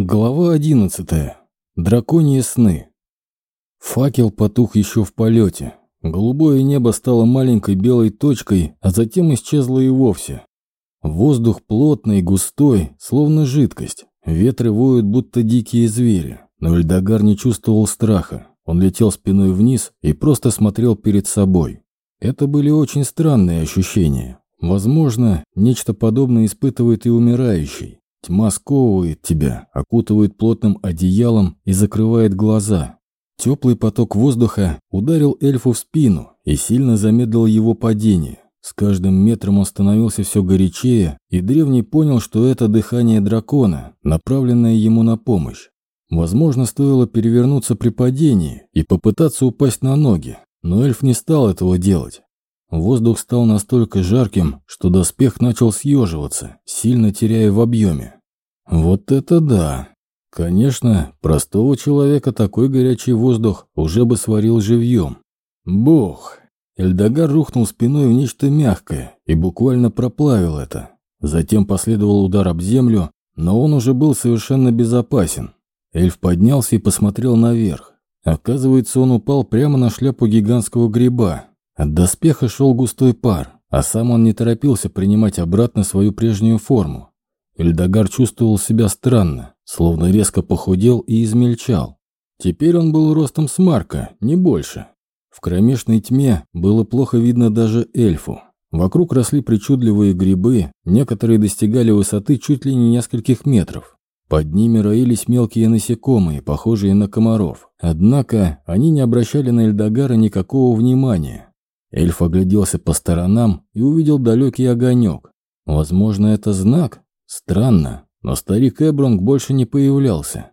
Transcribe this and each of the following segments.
Глава одиннадцатая. Драконьи сны. Факел потух еще в полете. Голубое небо стало маленькой белой точкой, а затем исчезло и вовсе. Воздух плотный, густой, словно жидкость. Ветры воют, будто дикие звери. Но Эльдогар не чувствовал страха. Он летел спиной вниз и просто смотрел перед собой. Это были очень странные ощущения. Возможно, нечто подобное испытывает и умирающий. Тьма сковывает тебя, окутывает плотным одеялом и закрывает глаза. Теплый поток воздуха ударил эльфу в спину и сильно замедлил его падение. С каждым метром он становился все горячее, и древний понял, что это дыхание дракона, направленное ему на помощь. Возможно, стоило перевернуться при падении и попытаться упасть на ноги, но эльф не стал этого делать. Воздух стал настолько жарким, что доспех начал съеживаться, сильно теряя в объеме. Вот это да! Конечно, простого человека такой горячий воздух уже бы сварил живьем. Бог! Эльдогар рухнул спиной в нечто мягкое и буквально проплавил это. Затем последовал удар об землю, но он уже был совершенно безопасен. Эльф поднялся и посмотрел наверх. Оказывается, он упал прямо на шляпу гигантского гриба, от доспеха шел густой пар, а сам он не торопился принимать обратно свою прежнюю форму. Эльдогар чувствовал себя странно, словно резко похудел и измельчал. Теперь он был ростом с Марка, не больше. В кромешной тьме было плохо видно даже эльфу. Вокруг росли причудливые грибы, некоторые достигали высоты чуть ли не нескольких метров. Под ними роились мелкие насекомые, похожие на комаров. Однако они не обращали на Эльдогара никакого внимания. Эльф огляделся по сторонам и увидел далекий огонек. Возможно, это знак? Странно, но старик Эбронг больше не появлялся.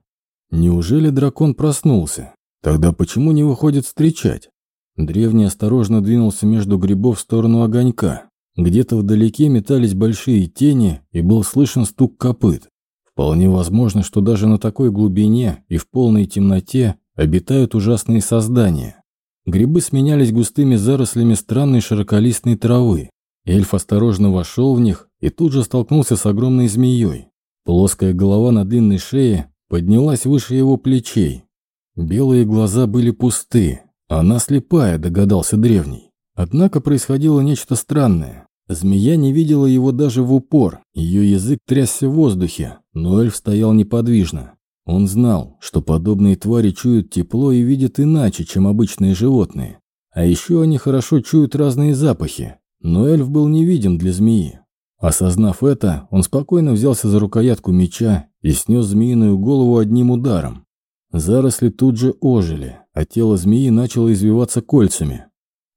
Неужели дракон проснулся? Тогда почему не выходит встречать? Древний осторожно двинулся между грибов в сторону огонька. Где-то вдалеке метались большие тени, и был слышен стук копыт. Вполне возможно, что даже на такой глубине и в полной темноте обитают ужасные создания. Грибы сменялись густыми зарослями странной широколистной травы. Эльф осторожно вошел в них и тут же столкнулся с огромной змеей. Плоская голова на длинной шее поднялась выше его плечей. Белые глаза были пусты. Она слепая, догадался древний. Однако происходило нечто странное. Змея не видела его даже в упор, ее язык трясся в воздухе, но эльф стоял неподвижно. Он знал, что подобные твари чуют тепло и видят иначе, чем обычные животные. А еще они хорошо чуют разные запахи, но эльф был невидим для змеи. Осознав это, он спокойно взялся за рукоятку меча и снес змеиную голову одним ударом. Заросли тут же ожили, а тело змеи начало извиваться кольцами.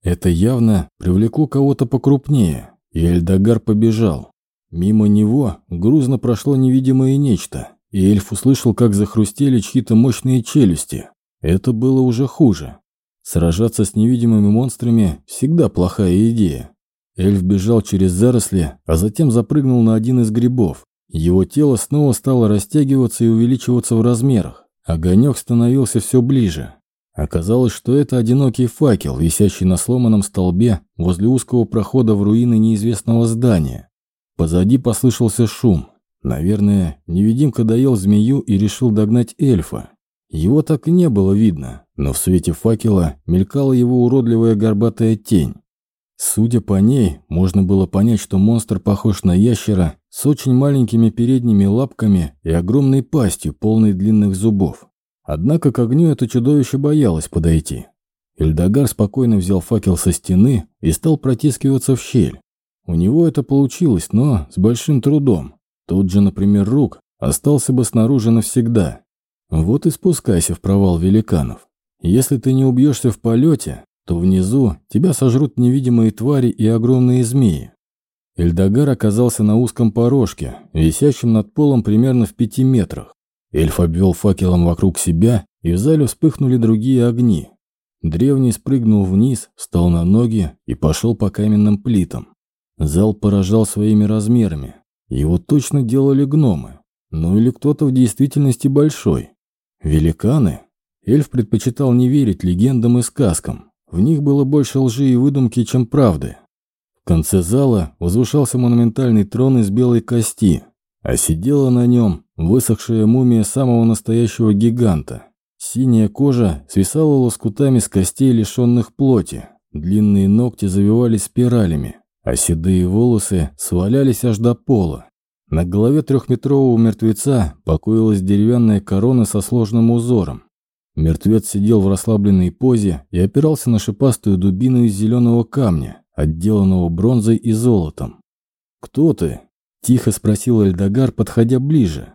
Это явно привлекло кого-то покрупнее, и Эльдогар побежал. Мимо него грузно прошло невидимое нечто – и эльф услышал, как захрустели чьи-то мощные челюсти. Это было уже хуже. Сражаться с невидимыми монстрами всегда плохая идея. Эльф бежал через заросли, а затем запрыгнул на один из грибов. Его тело снова стало растягиваться и увеличиваться в размерах. Огонек становился все ближе. Оказалось, что это одинокий факел, висящий на сломанном столбе возле узкого прохода в руины неизвестного здания. Позади послышался шум. Наверное, невидимка доел змею и решил догнать эльфа. Его так и не было видно, но в свете факела мелькала его уродливая горбатая тень. Судя по ней, можно было понять, что монстр похож на ящера с очень маленькими передними лапками и огромной пастью, полной длинных зубов. Однако к огню это чудовище боялось подойти. Эльдогар спокойно взял факел со стены и стал протискиваться в щель. У него это получилось, но с большим трудом. Тут же, например, рук остался бы снаружи навсегда. Вот и спускайся в провал великанов. Если ты не убьешься в полете, то внизу тебя сожрут невидимые твари и огромные змеи. Эльдогар оказался на узком порожке, висящем над полом примерно в пяти метрах. Эльф обвел факелом вокруг себя, и в зале вспыхнули другие огни. Древний спрыгнул вниз, встал на ноги и пошел по каменным плитам. Зал поражал своими размерами. Его точно делали гномы. Ну или кто-то в действительности большой. Великаны? Эльф предпочитал не верить легендам и сказкам. В них было больше лжи и выдумки, чем правды. В конце зала возвышался монументальный трон из белой кости. а сидела на нем высохшая мумия самого настоящего гиганта. Синяя кожа свисала лоскутами с костей, лишенных плоти, длинные ногти завивались спиралями, а седые волосы свалялись аж до пола. На голове трехметрового мертвеца покоилась деревянная корона со сложным узором. Мертвец сидел в расслабленной позе и опирался на шипастую дубину из зеленого камня, отделанного бронзой и золотом. «Кто ты?» – тихо спросил Эльдогар, подходя ближе.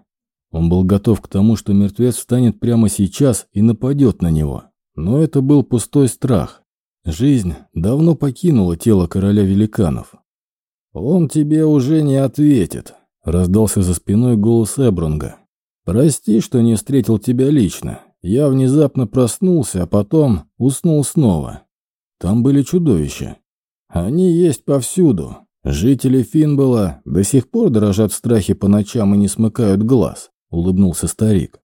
Он был готов к тому, что мертвец встанет прямо сейчас и нападет на него. Но это был пустой страх. Жизнь давно покинула тело короля великанов. «Он тебе уже не ответит», — раздался за спиной голос Эбрунга. «Прости, что не встретил тебя лично. Я внезапно проснулся, а потом уснул снова. Там были чудовища. Они есть повсюду. Жители Финбола до сих пор дрожат в страхе по ночам и не смыкают глаз», — улыбнулся старик.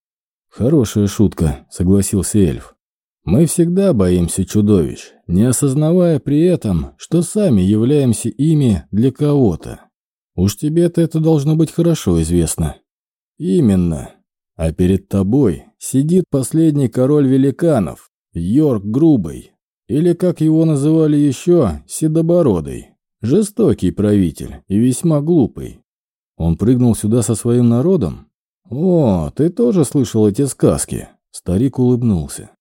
«Хорошая шутка», — согласился эльф. Мы всегда боимся чудовищ, не осознавая при этом, что сами являемся ими для кого-то. Уж тебе-то это должно быть хорошо известно. Именно. А перед тобой сидит последний король великанов, Йорк Грубый, или, как его называли еще, Седобородый. Жестокий правитель и весьма глупый. Он прыгнул сюда со своим народом? О, ты тоже слышал эти сказки? Старик улыбнулся.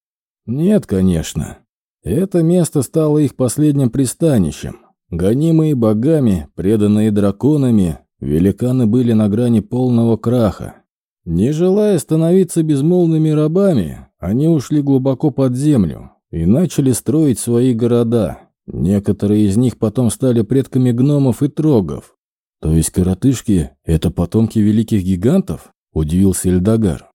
Нет, конечно. Это место стало их последним пристанищем. Гонимые богами, преданные драконами, великаны были на грани полного краха. Не желая становиться безмолвными рабами, они ушли глубоко под землю и начали строить свои города. Некоторые из них потом стали предками гномов и трогов. То есть коротышки – это потомки великих гигантов? Удивился Эльдогар.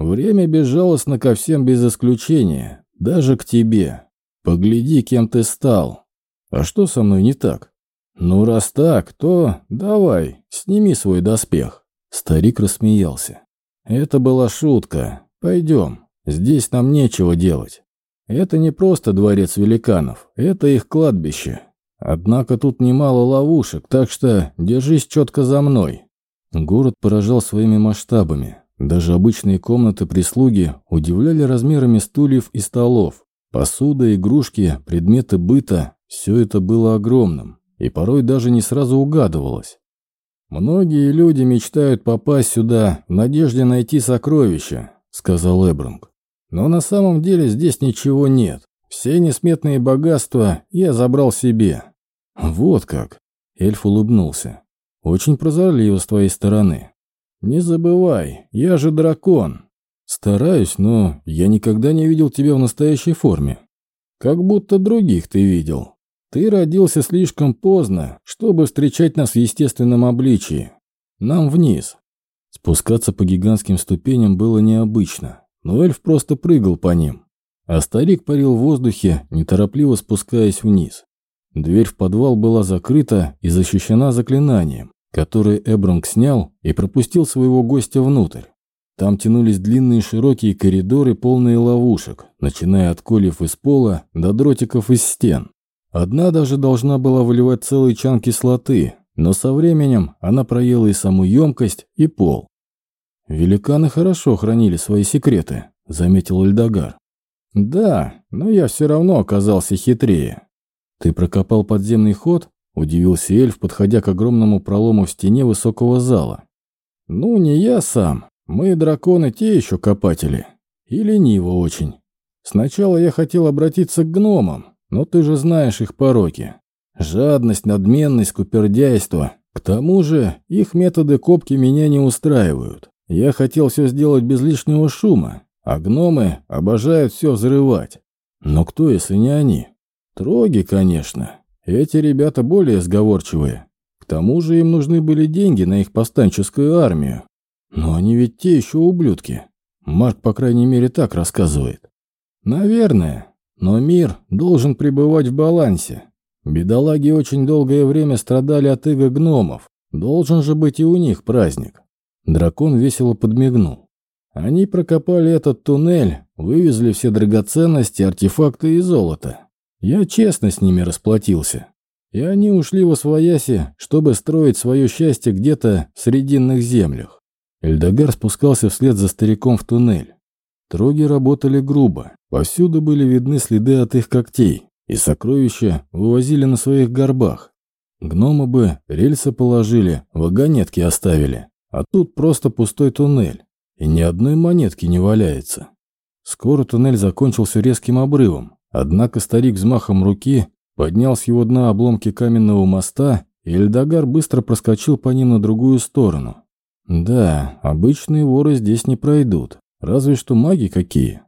Время безжалостно ко всем без исключения, даже к тебе. Погляди, кем ты стал. А что со мной не так? Ну, раз так, то давай, сними свой доспех. Старик рассмеялся. Это была шутка. Пойдем, здесь нам нечего делать. Это не просто дворец великанов, это их кладбище. Однако тут немало ловушек, так что держись четко за мной. Город поражал своими масштабами. Даже обычные комнаты прислуги удивляли размерами стульев и столов. Посуда, игрушки, предметы быта – все это было огромным, и порой даже не сразу угадывалось. «Многие люди мечтают попасть сюда в надежде найти сокровища», – сказал Эбрунг. «Но на самом деле здесь ничего нет. Все несметные богатства я забрал себе». «Вот как!» – эльф улыбнулся. «Очень прозорливо с твоей стороны. «Не забывай, я же дракон. Стараюсь, но я никогда не видел тебя в настоящей форме. Как будто других ты видел. Ты родился слишком поздно, чтобы встречать нас в естественном обличии. Нам вниз». Спускаться по гигантским ступеням было необычно, но эльф просто прыгал по ним, а старик парил в воздухе, неторопливо спускаясь вниз. Дверь в подвал была закрыта и защищена заклинанием который Эбронг снял и пропустил своего гостя внутрь. Там тянулись длинные широкие коридоры, полные ловушек, начиная от колев из пола до дротиков из стен. Одна даже должна была выливать целый чан кислоты, но со временем она проела и саму емкость, и пол. «Великаны хорошо хранили свои секреты», — заметил Эльдогар. «Да, но я все равно оказался хитрее. Ты прокопал подземный ход Удивился эльф, подходя к огромному пролому в стене высокого зала. «Ну, не я сам. Мы, драконы, те еще копатели. И лениво очень. Сначала я хотел обратиться к гномам, но ты же знаешь их пороки. Жадность, надменность, купердяйство. К тому же их методы копки меня не устраивают. Я хотел все сделать без лишнего шума, а гномы обожают все взрывать. Но кто, если не они? Троги, конечно. Эти ребята более сговорчивые. К тому же им нужны были деньги на их повстанческую армию. Но они ведь те еще ублюдки. Марк, по крайней мере, так рассказывает. Наверное. Но мир должен пребывать в балансе. Бедолаги очень долгое время страдали от иго гномов. Должен же быть и у них праздник. Дракон весело подмигнул. Они прокопали этот туннель, вывезли все драгоценности, артефакты и золото. Я честно с ними расплатился. и они ушли во свояси, чтобы строить свое счастье где-то в срединных землях. Эльдогар спускался вслед за стариком в туннель. Троги работали грубо, повсюду были видны следы от их когтей, и сокровища вывозили на своих горбах. Гномы бы рельсы положили, вагонетки оставили, а тут просто пустой туннель, и ни одной монетки не валяется. Скоро туннель закончился резким обрывом, однако старик взмахом руки поднял с его дна обломки каменного моста, и Эльдогар быстро проскочил по ним на другую сторону. Да, обычные воры здесь не пройдут, разве что маги какие.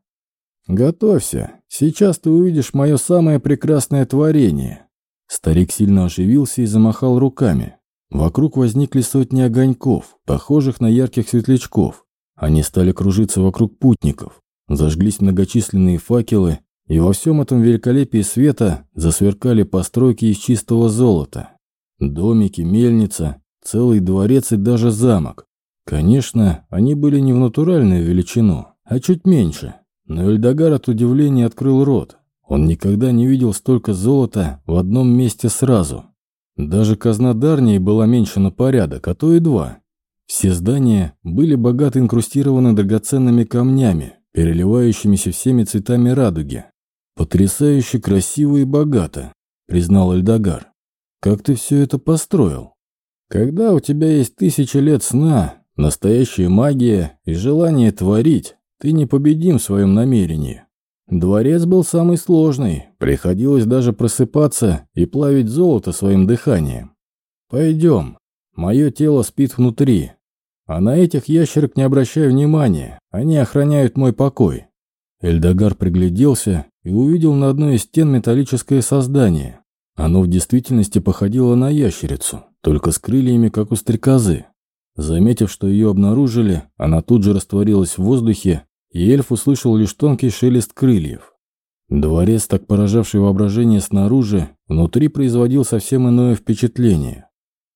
Готовься, сейчас ты увидишь мое самое прекрасное творение. Старик сильно оживился и замахал руками. Вокруг возникли сотни огоньков, похожих на ярких светлячков. Они стали кружиться вокруг путников. Зажглись многочисленные факелы, и во всем этом великолепии света засверкали постройки из чистого золота. Домики, мельница, целый дворец и даже замок. Конечно, они были не в натуральную величину, а чуть меньше. Но Эльдогар от удивления открыл рот. Он никогда не видел столько золота в одном месте сразу. Даже казна Дарнии была меньше на порядок, а то и два. Все здания были богато инкрустированы драгоценными камнями, переливающимися всеми цветами радуги. «Потрясающе красиво и богато», — признал Эльдогар. «Как ты все это построил? Когда у тебя есть тысяча лет сна, настоящая магия и желание творить, ты непобедим в своем намерении. Дворец был самый сложный, приходилось даже просыпаться и плавить золото своим дыханием. Пойдем, мое тело спит внутри, а на этих ящерок не обращай внимания, они охраняют мой покой». Эльдогар пригляделся и увидел на одной из стен металлическое создание. Оно в действительности походило на ящерицу, только с крыльями, как у стрекозы. Заметив, что ее обнаружили, она тут же растворилась в воздухе, и эльф услышал лишь тонкий шелест крыльев. Дворец, так поражавший воображение снаружи, внутри производил совсем иное впечатление.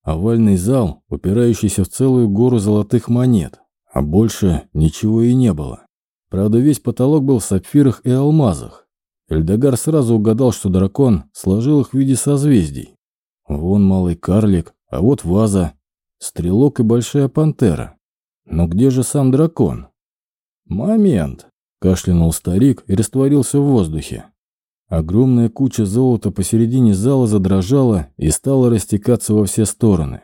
Овальный зал, упирающийся в целую гору золотых монет, а больше ничего и не было. Правда, весь потолок был в сапфирах и алмазах. Эльдогар сразу угадал, что дракон сложил их в виде созвездий. Вон малый карлик, а вот ваза, стрелок и большая пантера. Но где же сам дракон? Момент, кашлянул старик и растворился в воздухе. Огромная куча золота посередине зала задрожала и стала растекаться во все стороны.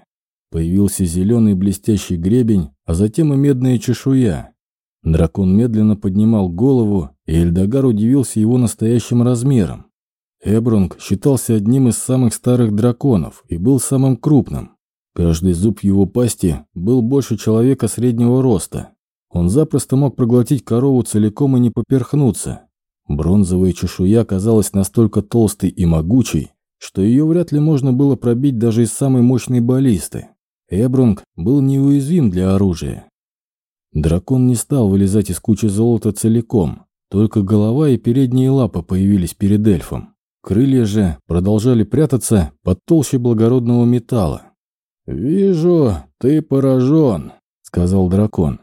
Появился зеленый блестящий гребень, а затем и медная чешуя. Дракон медленно поднимал голову, и Эльдогар удивился его настоящим размером. Эбронг считался одним из самых старых драконов и был самым крупным. Каждый зуб его пасти был больше человека среднего роста. Он запросто мог проглотить корову целиком и не поперхнуться. Бронзовая чешуя казалась настолько толстой и могучей, что ее вряд ли можно было пробить даже из самой мощной баллисты. Эбрунг был неуязвим для оружия. Дракон не стал вылезать из кучи золота целиком, только голова и передние лапы появились перед эльфом. Крылья же продолжали прятаться под толщей благородного металла. «Вижу, ты поражен», — сказал дракон.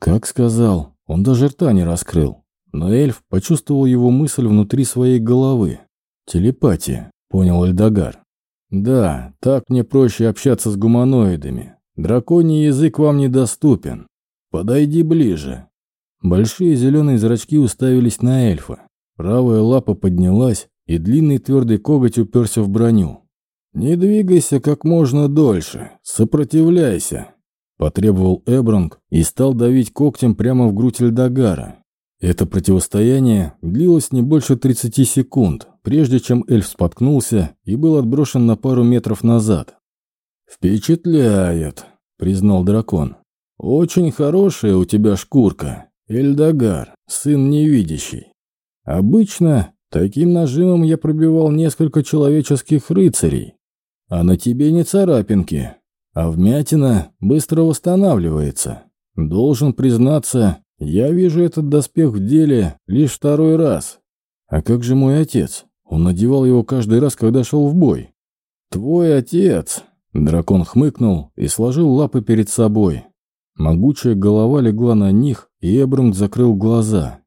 Как сказал, он даже рта не раскрыл. Но эльф почувствовал его мысль внутри своей головы. «Телепатия», — понял Эльдогар. «Да, так мне проще общаться с гуманоидами. Драконий язык вам недоступен. Подойди ближе». Большие зеленые зрачки уставились на эльфа. Правая лапа поднялась, и длинный твердый коготь уперся в броню. «Не двигайся как можно дольше, сопротивляйся», – потребовал Эбронг и стал давить когтем прямо в грудь Эльдогара. Это противостояние длилось не больше 30 секунд, прежде чем эльф споткнулся и был отброшен на пару метров назад. «Впечатляет», — признал дракон. «Очень хорошая у тебя шкурка, Эльдогар, сын невидящий. Обычно таким нажимом я пробивал несколько человеческих рыцарей, а на тебе не царапинки, а вмятина быстро восстанавливается. Должен признаться, я вижу этот доспех в деле лишь второй раз. А как же мой отец? Он надевал его каждый раз, когда шел в бой. Твой отец. Дракон хмыкнул и сложил лапы перед собой. Могучая голова легла на них, и Эбрунг закрыл глаза.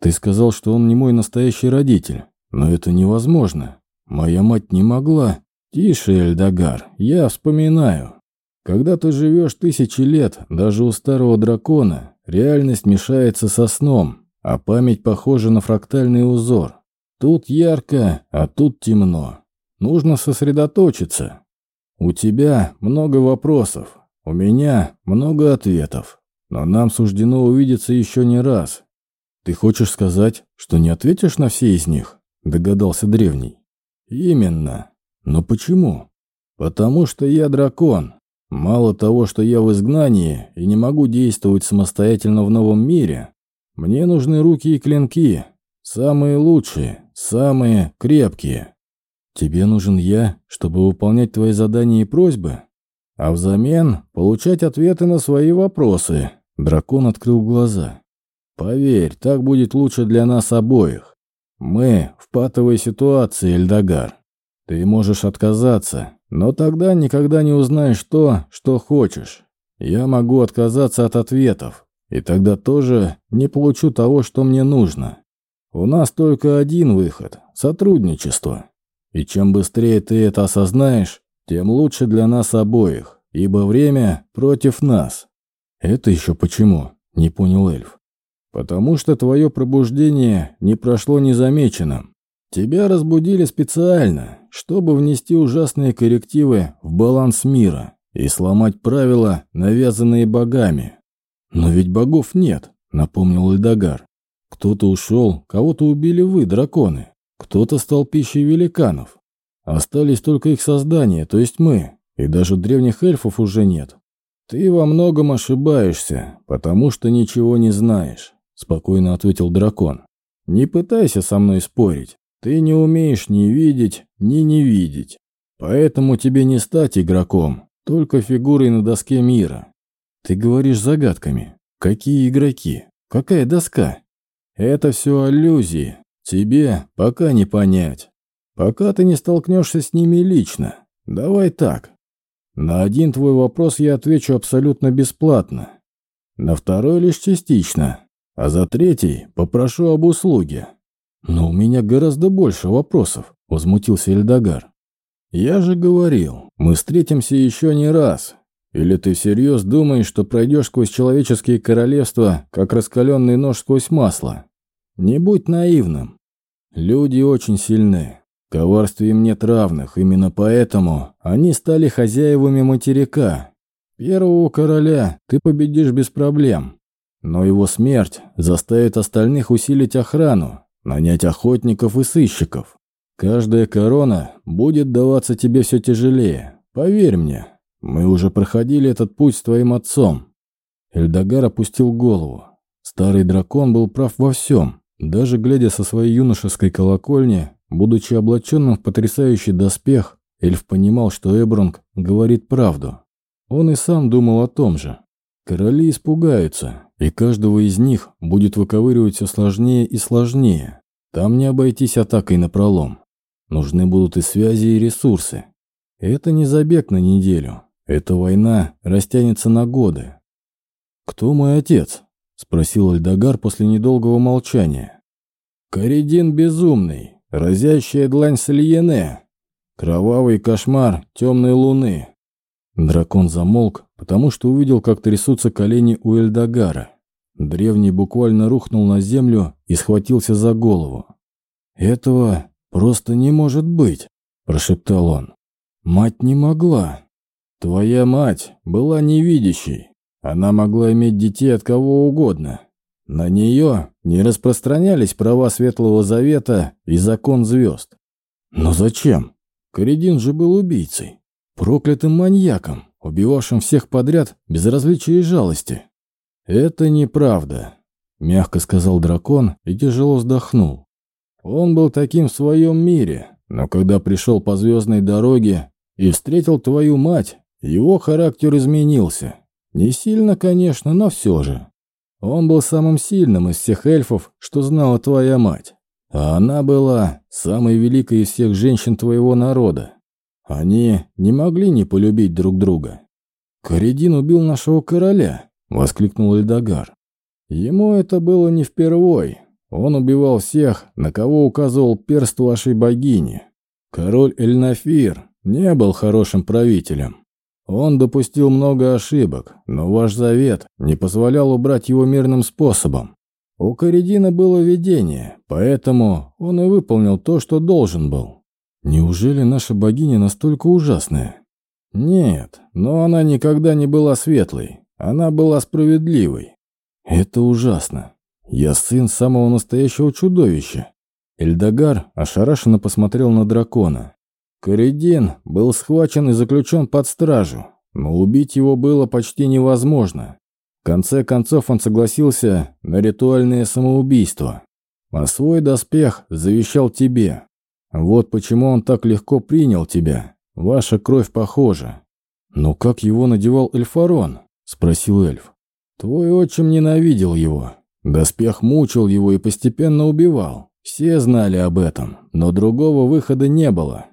Ты сказал, что он не мой настоящий родитель, но это невозможно. Моя мать не могла. «Тише, Эльдогар, я вспоминаю. Когда ты живешь тысячи лет, даже у старого дракона, реальность мешается со сном, а память похожа на фрактальный узор. Тут ярко, а тут темно. Нужно сосредоточиться. У тебя много вопросов, у меня много ответов, но нам суждено увидеться еще не раз. Ты хочешь сказать, что не ответишь на все из них? Догадался древний. Именно. Но почему? Потому что я дракон. Мало того, что я в изгнании и не могу действовать самостоятельно в новом мире, мне нужны руки и клинки. Самые лучшие, самые крепкие. Тебе нужен я, чтобы выполнять твои задания и просьбы, а взамен получать ответы на свои вопросы. Дракон открыл глаза. Поверь, так будет лучше для нас обоих. Мы в патовой ситуации, Эльдогар. Ты можешь отказаться, но тогда никогда не узнаешь то, что хочешь. Я могу отказаться от ответов, и тогда тоже не получу того, что мне нужно. У нас только один выход – сотрудничество. И чем быстрее ты это осознаешь, тем лучше для нас обоих, ибо время против нас. Это еще почему? Не понял эльф. Потому что твое пробуждение не прошло незамеченным. Тебя разбудили специально, чтобы внести ужасные коррективы в баланс мира и сломать правила, навязанные богами. Но ведь богов нет, напомнил Эльдогар. Кто-то ушел, кого-то убили вы, драконы. Кто-то стал пищей великанов. Остались только их создания, то есть мы, и даже древних эльфов уже нет. Ты во многом ошибаешься, потому что ничего не знаешь, спокойно ответил дракон. Не пытайся со мной спорить. Ты не умеешь ни видеть, ни не видеть. Поэтому тебе не стать игроком, только фигурой на доске мира. Ты говоришь загадками. Какие игроки? Какая доска? Это все аллюзии. Тебе пока не понять. Пока ты не столкнешься с ними лично. Давай так. На один твой вопрос я отвечу абсолютно бесплатно. На второй лишь частично. А за третий попрошу об услуге. «Но у меня гораздо больше вопросов», — возмутился Эльдогар. «Я же говорил, мы встретимся еще не раз. Или ты всерьез думаешь, что пройдешь сквозь человеческие королевства, как раскаленный нож сквозь масло? Не будь наивным. Люди очень сильны. Коварстве им нет равных, именно поэтому они стали хозяевами материка. Первого короля ты победишь без проблем. Но его смерть заставит остальных усилить охрану, нанять охотников и сыщиков. Каждая корона будет даваться тебе все тяжелее. Поверь мне, мы уже проходили этот путь с твоим отцом». Эльдогар опустил голову. Старый дракон был прав во всем. Даже глядя со своей юношеской колокольни, будучи облаченным в потрясающий доспех, эльф понимал, что Эбронг говорит правду. Он и сам думал о том же. Короли испугаются, и каждого из них будет выковыривать все сложнее и сложнее. Там не обойтись атакой на пролом. Нужны будут и связи, и ресурсы. Это не забег на неделю. Эта война растянется на годы. «Кто мой отец?» – спросил Альдагар после недолгого молчания. «Коридин безумный, разящая длань Сальене, кровавый кошмар темной луны, Дракон замолк, потому что увидел, как трясутся колени у Эльдогара. Древний буквально рухнул на землю и схватился за голову. «Этого просто не может быть», – прошептал он. «Мать не могла. Твоя мать была невидящей. Она могла иметь детей от кого угодно. На нее не распространялись права Светлого Завета и закон звезд. Но зачем? Коридин же был убийцей. Проклятым маньяком, убивавшим всех подряд без различия и жалости. «Это неправда», — мягко сказал дракон и тяжело вздохнул. «Он был таким в своем мире, но когда пришел по звездной дороге и встретил твою мать, его характер изменился. Не сильно, конечно, но все же. Он был самым сильным из всех эльфов, что знала твоя мать. А она была самой великой из всех женщин твоего народа. Они не могли не полюбить друг друга. «Коридин убил нашего короля», — воскликнул Эльдогар. «Ему это было не впервой. Он убивал всех, на кого указывал перст вашей богини. Король Эльнафир не был хорошим правителем. Он допустил много ошибок, но ваш завет не позволял убрать его мирным способом. У Коридина было видение, поэтому он и выполнил то, что должен был. Неужели наша богиня настолько ужасная? Нет, но она никогда не была светлой. Она была справедливой. Это ужасно. Я сын самого настоящего чудовища. Эльдогар ошарашенно посмотрел на дракона. Коридин был схвачен и заключен под стражу, но убить его было почти невозможно. В конце концов он согласился на ритуальное самоубийство. А свой доспех завещал тебе. Вот почему он так легко принял тебя. Ваша кровь похожа. Но как его надевал Эльфарон? Спросил эльф. Твой отчим ненавидел его. Доспех мучил его и постепенно убивал. Все знали об этом, но другого выхода не было.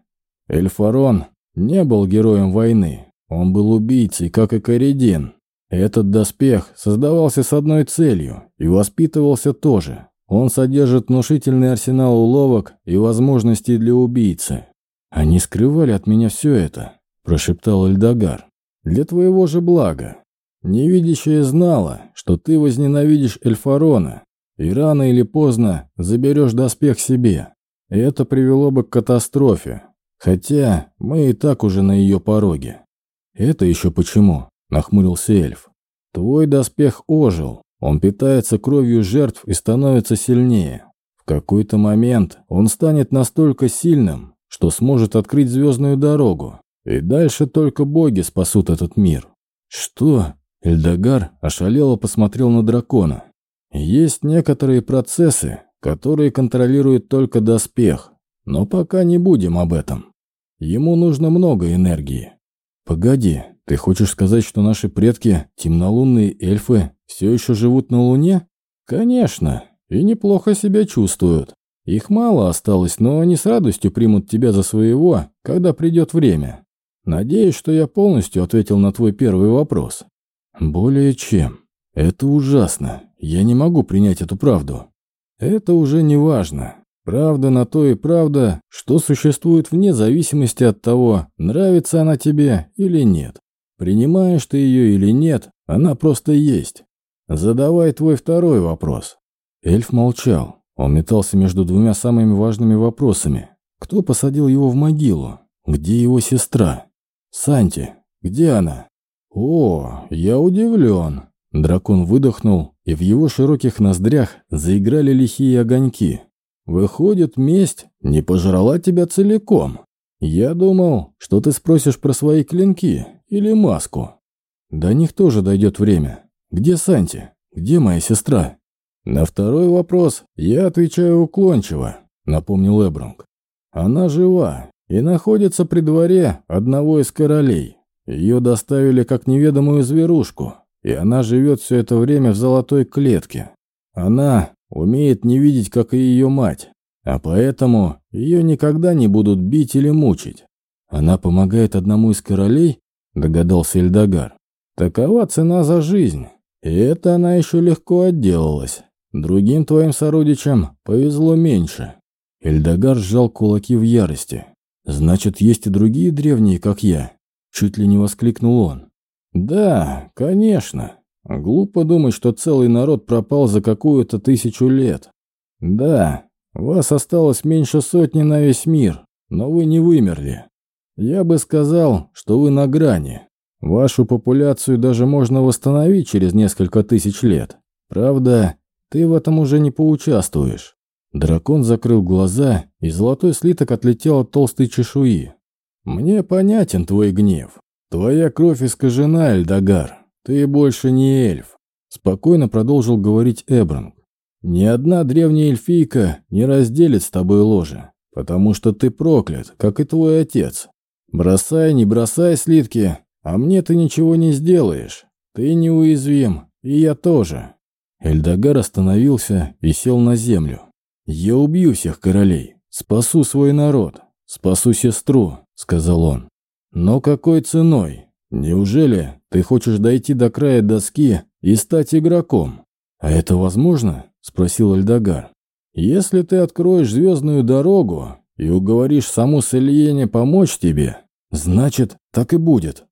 Эльфарон не был героем войны. Он был убийцей, как и Коридин. Этот доспех создавался с одной целью и воспитывался тоже. Он содержит внушительный арсенал уловок и возможностей для убийцы. Они скрывали от меня все это, прошептал Эльдогар. Для твоего же блага. Невидящая знала, что ты возненавидишь Эльфарона и рано или поздно заберешь доспех себе. Это привело бы к катастрофе, Хотя мы и так уже на ее пороге. Это еще почему? Нахмурился эльф. Твой доспех ожил. Он питается кровью жертв и становится сильнее. В какой-то момент он станет настолько сильным, что сможет открыть звездную дорогу. И дальше только боги спасут этот мир. Что? Эльдогар ошалело посмотрел на дракона. Есть некоторые процессы, которые контролирует только доспех. Но пока не будем об этом. Ему нужно много энергии. Погоди, ты хочешь сказать, что наши предки, темнолунные эльфы, все еще живут на Луне? Конечно, и неплохо себя чувствуют. Их мало осталось, но они с радостью примут тебя за своего, когда придет время. Надеюсь, что я полностью ответил на твой первый вопрос. Более чем. Это ужасно. Я не могу принять эту правду. Это уже не важно. Правда на то и правда, что существует вне зависимости от того, нравится она тебе или нет. Принимаешь ты ее или нет, она просто есть. Задавай твой второй вопрос. Эльф молчал. Он метался между двумя самыми важными вопросами. Кто посадил его в могилу? Где его сестра? Санти, где она? О, я удивлен. Дракон выдохнул, и в его широких ноздрях заиграли лихие огоньки. Выходит, месть не пожрала тебя целиком. Я думал, что ты спросишь про свои клинки или маску. До них тоже дойдет время. Где Санти? Где моя сестра? На второй вопрос я отвечаю уклончиво, напомнил Эбрунг. Она жива и находится при дворе одного из королей. Ее доставили как неведомую зверушку, и она живет все это время в золотой клетке. Она умеет не видеть, как и ее мать, а поэтому ее никогда не будут бить или мучить. Она помогает одному из королей, догадался Эльдогар. Такова цена за жизнь, и это она еще легко отделалась. Другим твоим сородичам повезло меньше. Эльдогар сжал кулаки в ярости. Значит, есть и другие древние, как я. Чуть ли не воскликнул он. Да, конечно. Глупо думать, что целый народ пропал за какую-то тысячу лет. Да, вас осталось меньше сотни на весь мир, но вы не вымерли. Я бы сказал, что вы на грани. Вашу популяцию даже можно восстановить через несколько тысяч лет. Правда, ты в этом уже не поучаствуешь. Дракон закрыл глаза, и золотой слиток отлетел от толстой чешуи. Мне понятен твой гнев. Твоя кровь искажена, Эльдогар. «Ты больше не эльф», – спокойно продолжил говорить Эбранг. «Ни одна древняя эльфийка не разделит с тобой ложе, потому что ты проклят, как и твой отец. Бросай, не бросай слитки, а мне ты ничего не сделаешь. Ты неуязвим, и я тоже». Эльдогар остановился и сел на землю. «Я убью всех королей, спасу свой народ, спасу сестру», — сказал он. «Но какой ценой? Неужели ты хочешь дойти до края доски и стать игроком. А это возможно? Спросил Эльдогар. Если ты откроешь звездную дорогу и уговоришь саму Сельене помочь тебе, Значит, так и будет.